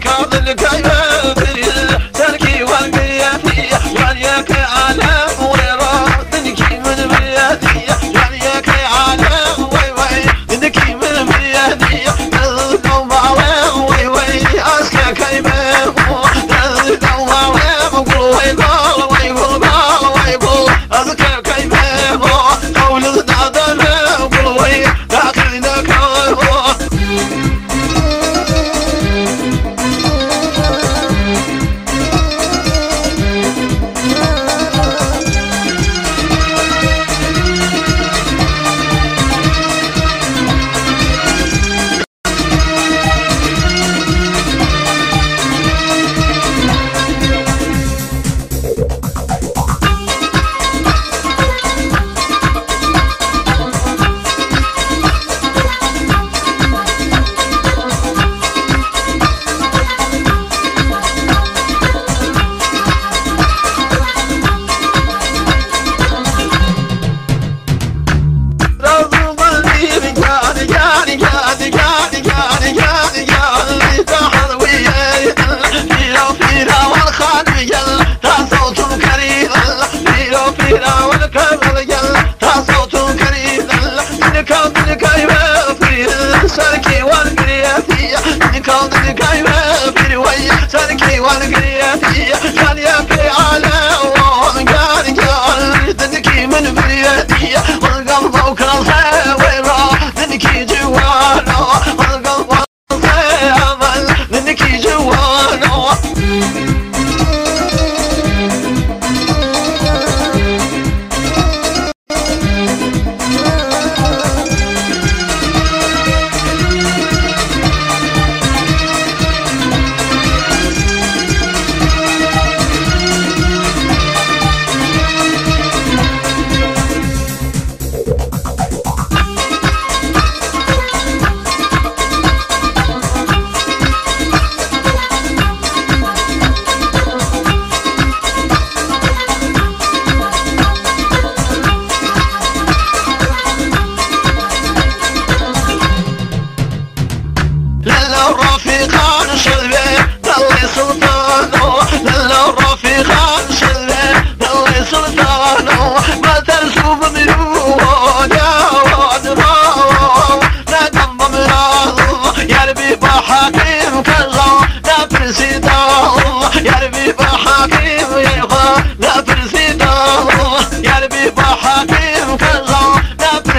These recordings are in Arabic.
لك هذا اللي جاي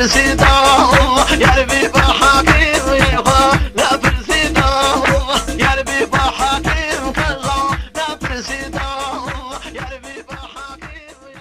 Represent